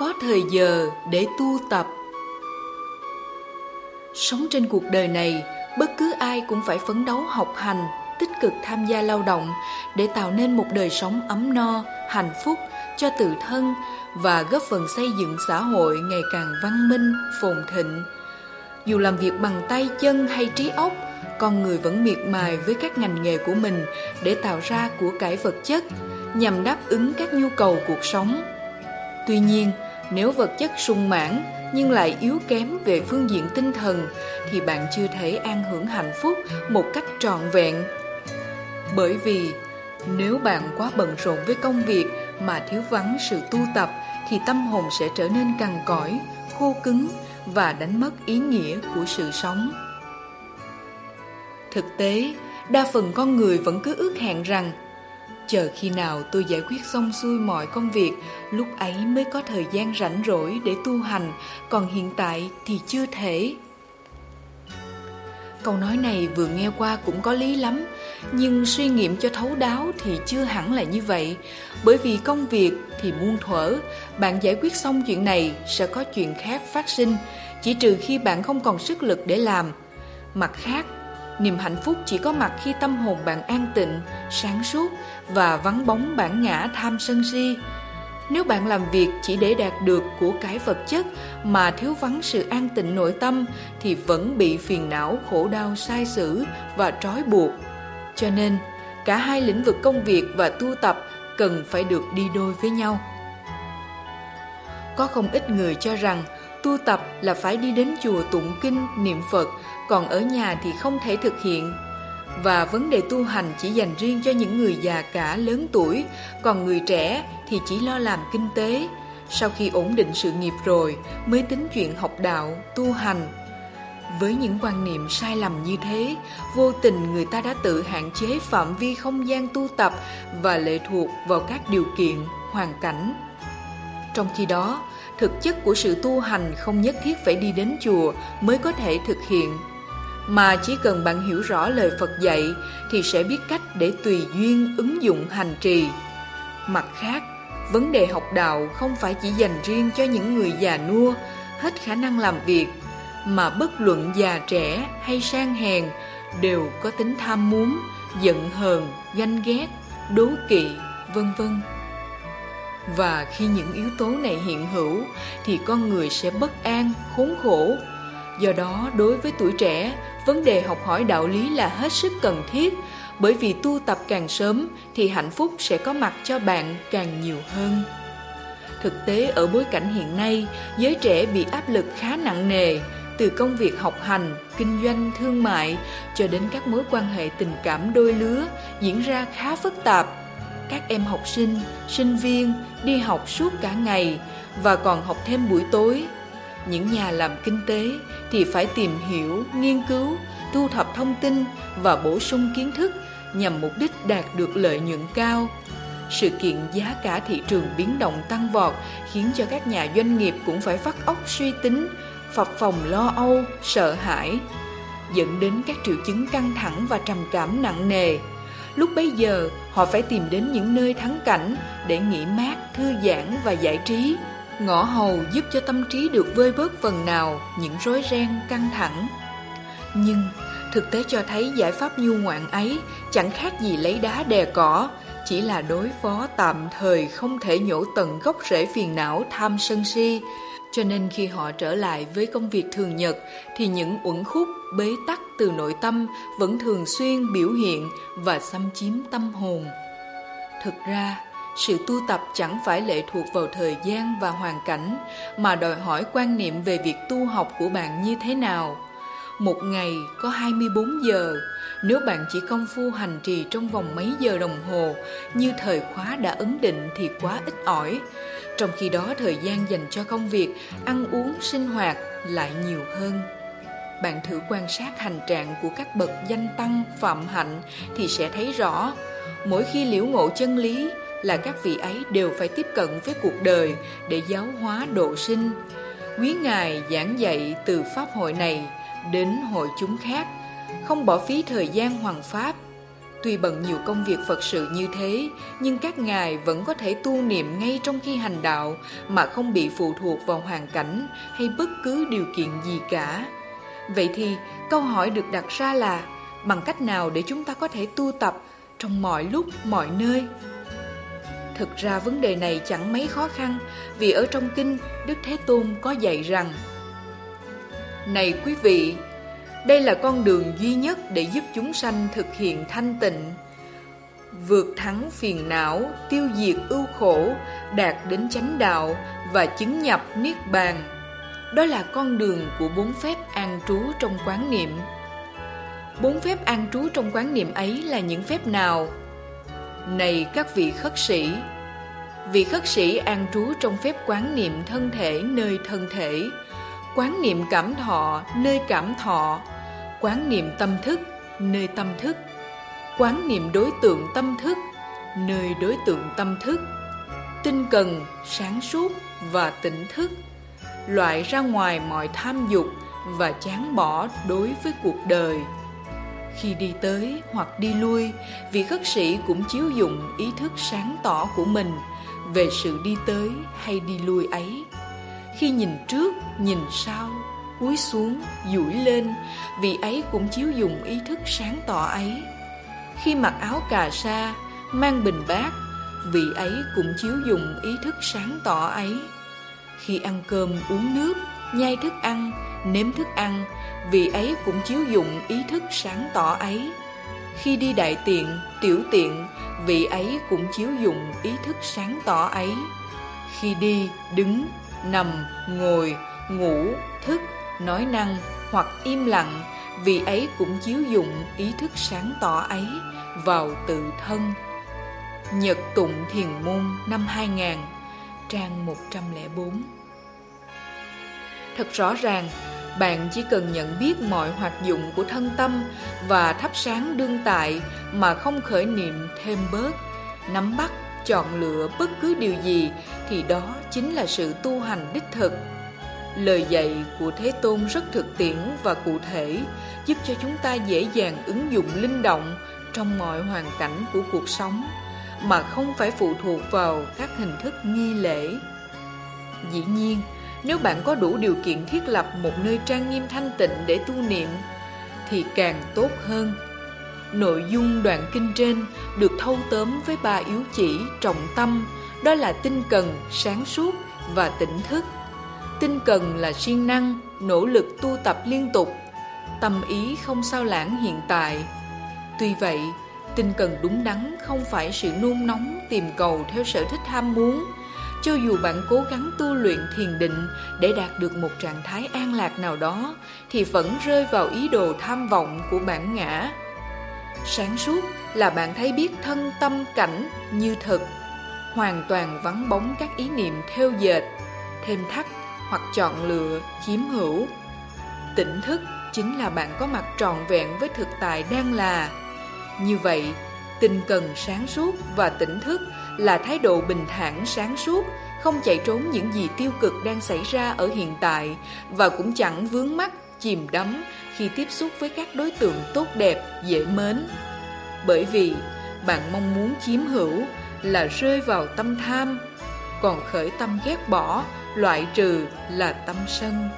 có thời giờ để tu tập. Sống trên cuộc đời này, bất cứ ai cũng phải phấn đấu học hành, tích cực tham gia lao động để tạo nên một đời sống ấm no, hạnh phúc cho tự thân và góp phần xây dựng xã hội ngày càng văn minh, phồn thịnh. Dù làm việc bằng tay chân hay trí óc, con người vẫn miệt mài với các ngành nghề của mình để tạo ra của cải vật chất nhằm đáp ứng các nhu cầu cuộc sống. Tuy nhiên nếu vật chất sung mãn, nhưng lại yếu kém về phương diện tinh thần, thì bạn chưa thể an hưởng hạnh phúc một cách trọn vẹn. Bởi vì, nếu bạn quá bận rộn với công việc mà thiếu vắng sự tu tập, thì tâm hồn sẽ trở nên cằn cõi khô cứng và đánh mất ý nghĩa của sự sống. Thực tế, đa phần con người vẫn cứ ước hẹn rằng chờ khi nào tôi giải quyết xong xuôi mọi công việc, lúc ấy mới có thời gian rảnh rỗi để tu hành, còn hiện tại thì chưa thể. Câu nói này vừa nghe qua cũng có lý lắm, nhưng suy nghiệm cho thấu đáo thì chưa hẳn là như vậy. Bởi vì công việc thì muôn thuở, bạn giải quyết xong chuyện này sẽ có chuyện khác phát sinh, chỉ trừ khi bạn không còn sức lực để làm. Mặt khác niềm hạnh phúc chỉ có mặt khi tâm hồn bạn an tịnh, sáng suốt và vắng bóng bản ngã tham sân si. Nếu bạn làm việc chỉ để đạt được của cái vật chất mà thiếu vắng sự an tịnh nội tâm thì vẫn bị phiền não, khổ đau, sai sử và trói buộc. Cho nên, cả hai lĩnh vực công việc và tu tập cần phải được đi đôi với nhau. Có không ít người cho rằng tu tập là phải đi đến chùa tụng kinh, niệm phật, còn ở nhà thì không thể thực hiện. Và vấn đề tu hành chỉ dành riêng cho những người già cả lớn tuổi, còn người trẻ thì chỉ lo làm kinh tế. Sau khi ổn định sự nghiệp rồi, mới tính chuyện học đạo, tu hành. Với những quan niệm sai lầm như thế, vô tình người ta đã tự hạn chế phạm vi không gian tu tập và lệ thuộc vào các điều kiện, hoàn cảnh trong khi đó thực chất của sự tu hành không nhất thiết phải đi đến chùa mới có thể thực hiện mà chỉ cần bạn hiểu rõ lời Phật dạy thì sẽ biết cách để tùy duyên ứng dụng hành trì. Mặt khác, vấn đề học đạo không phải chỉ dành riêng cho những người già nua, hết khả năng làm việc, mà bất luận già trẻ hay sang hèn đều có tính tham muốn, giận hờn, ganh ghét, đố kỵ, vân vân. Và khi những yếu tố này hiện hữu thì con người sẽ bất an, khốn khổ. Do đó, đối với tuổi trẻ, vấn đề học hỏi đạo lý là hết sức cần thiết. Bởi vì tu tập càng sớm thì hạnh phúc sẽ có mặt cho bạn càng nhiều hơn. Thực tế ở bối cảnh hiện nay giới trẻ bị áp lực khá nặng nề từ công việc học hành kinh doanh thương mại cho đến các mối quan hệ tình cảm đôi lứa diễn ra khá phức tạp các em học sinh sinh viên đi học suốt cả ngày và còn học thêm buổi tối. Những nhà làm kinh tế thì phải tìm hiểu, nghiên cứu, thu thập thông tin và bổ sung kiến thức nhằm mục đích đạt được lợi nhuận cao. Sự kiện giá cả thị trường biến động tăng vọt khiến cho các nhà doanh nghiệp cũng phải vắt óc suy tính, phập phòng lo âu, sợ hãi, dẫn đến các triệu chứng căng thẳng và trầm cảm nặng nề lúc bấy giờ, họ phải tìm đến những nơi thắng cảnh để nghỉ mát, thư giãn và giải trí. Ngõ hầu giúp cho tâm trí được vơi bớt phần nào những rối ren căng thẳng. Nhưng thực tế cho thấy giải pháp nhu ngoạn ấy chẳng khác gì lấy đá đè cỏ, chỉ là đối phó tạm thời không thể nhổ tận gốc rễ phiền não tham sân si cho nên khi họ trở lại với công việc thường nhật thì những uẩn khúc bế tắc từ nội tâm vẫn thường xuyên biểu hiện và xâm chiếm tâm hồn thực ra sự tu tập chẳng phải lệ thuộc vào thời gian và hoàn cảnh mà đòi hỏi quan niệm về việc tu học của bạn như thế nào. Một ngày có 24 giờ, nếu bạn chỉ công phu hành trì trong vòng mấy giờ đồng hồ như thời khóa đã ấn định thì quá ít ỏi. Trong khi đó thời gian dành cho công việc, ăn uống, sinh hoạt lại nhiều hơn. Bạn thử quan sát hành trạng của các bậc danh tăng phạm hạnh thì sẽ thấy rõ mỗi khi liễu ngộ chân lý là các vị ấy đều phải tiếp cận với cuộc đời để giáo hóa độ sinh. Quý Ngài giảng dạy từ Pháp hội này đến hội chúng khác, không bỏ phí thời gian hoàng Pháp. Tuy bận nhiều công việc Phật sự như thế, nhưng các ngài vẫn có thể tu niệm ngay trong khi hành đạo mà không bị phụ thuộc vào hoàn cảnh hay bất cứ điều kiện gì cả. Vậy thì, câu hỏi được đặt ra là bằng cách nào để chúng ta có thể tu tập trong mọi lúc, mọi nơi? Thực ra vấn đề này chẳng mấy khó khăn vì ở trong kinh Đức Thế Tôn có dạy rằng Này quý vị, đây là con đường duy nhất để giúp chúng sanh thực hiện thanh tịnh, vượt thắng phiền não, tiêu diệt ưu khổ, đạt đến chánh đạo và chứng nhập niết bàn. Đó là con đường của bốn phép an trú trong quán niệm. Bốn phép an trú trong quán niệm ấy là những phép nào? Này các vị khất sĩ, vị khất sĩ an trú trong phép quán niệm thân thể nơi thân thể, quán niệm cảm thọ nơi cảm thọ, quán niệm tâm thức nơi tâm thức, quán niệm đối tượng tâm thức nơi đối tượng tâm thức, tinh cần, sáng suốt và tỉnh thức, loại ra ngoài mọi tham dục và chán bỏ đối với cuộc đời. Khi đi tới hoặc đi lui, vị khất sĩ cũng chiếu dụng ý thức sáng tỏ của mình về sự đi tới hay đi lui ấy khi nhìn trước, nhìn sau, cúi xuống, duỗi lên vị ấy cũng chiếu dùng ý thức sáng tỏ ấy. Khi mặc áo cà sa, mang bình bát vị ấy cũng chiếu dùng ý thức sáng tỏ ấy. Khi ăn cơm uống nước, nhai thức ăn, nếm thức ăn vị ấy cũng chiếu dụng ý thức sáng tỏ ấy. Khi đi đại tiện, tiểu tiện vị ấy cũng chiếu dụng ý thức sáng tỏ ấy. Khi đi, đứng nằm ngồi ngủ thức nói năng hoặc im lặng vì ấy cũng chiếu dụng ý thức sáng tỏ ấy vào tự thân. Nhật Tụng Thiền Môn năm 2000 trang 104 Thật rõ ràng, bạn chỉ cần nhận biết mọi hoạt dụng của thân tâm và thắp sáng đương tại mà không khởi niệm thêm bớt, nắm bắt, chọn lựa bất cứ điều gì thì đó chính là sự tu hành đích thực. Lời dạy của Thế Tôn rất thực tiễn và cụ thể, giúp cho chúng ta dễ dàng ứng dụng linh động trong mọi hoàn cảnh của cuộc sống mà không phải phụ thuộc vào các hình thức nghi lễ. Dĩ nhiên, nếu bạn có đủ điều kiện thiết lập một nơi trang nghiêm thanh tịnh để tu niệm thì càng tốt hơn. Nội dung đoạn kinh trên được thâu tóm với ba yếu chỉ trọng tâm, đó là tinh cần, sáng suốt và tỉnh thức. Tinh cần là siêng năng, nỗ lực tu tập liên tục, tâm ý không sao lãng hiện tại. Tuy vậy, tinh cần đúng đắn không phải sự nôn nóng tìm cầu theo sở thích ham muốn, cho dù bạn cố gắng tu luyện thiền định để đạt được một trạng thái an lạc nào đó thì vẫn rơi vào ý đồ tham vọng của bản ngã sáng suốt là bạn thấy biết thân tâm cảnh như thực hoàn toàn vắng bóng các ý niệm theo dệt, thêm thắt hoặc chọn lựa, chiếm hữu. Tỉnh thức chính là bạn có mặt trọn vẹn với thực tại đang là. Như vậy, tinh cần sáng suốt và tỉnh thức là thái độ bình thản sáng suốt, không chạy trốn những gì tiêu cực đang xảy ra ở hiện tại và cũng chẳng vướng mắc, chìm đắm khi tiếp xúc với các đối tượng tốt đẹp, dễ mến. Bởi vì bạn mong muốn chiếm hữu là rơi vào tâm tham, còn khởi tâm ghét bỏ, loại trừ là tâm sân.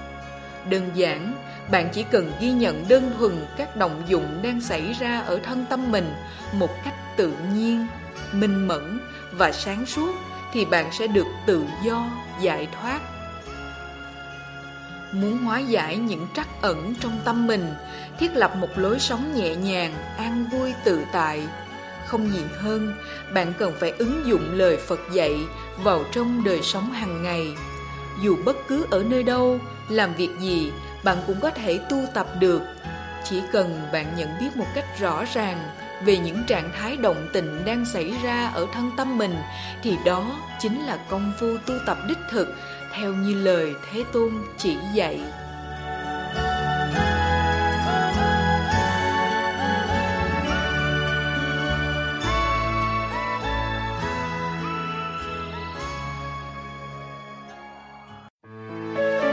Đơn giản, bạn chỉ cần ghi nhận đơn thuần các động dụng đang xảy ra ở thân tâm mình một cách tự nhiên, minh mẫn và sáng suốt thì bạn sẽ được tự do, giải thoát. Muốn hóa giải những trắc ẩn trong tâm mình, thiết lập một lối sống nhẹ nhàng, an vui, tự tại không gì hơn, bạn cần phải ứng dụng lời phật dạy vào trong đời sống hàng ngày. Dù bất cứ ở nơi đâu, làm việc gì, bạn cũng có thể tu tập được. Chỉ cần bạn nhận biết một cách rõ ràng về những trạng thái động tình đang xảy ra ở thân tâm mình, thì đó chính là công phu tu tập đích thực, theo như lời thế tôn chỉ dạy.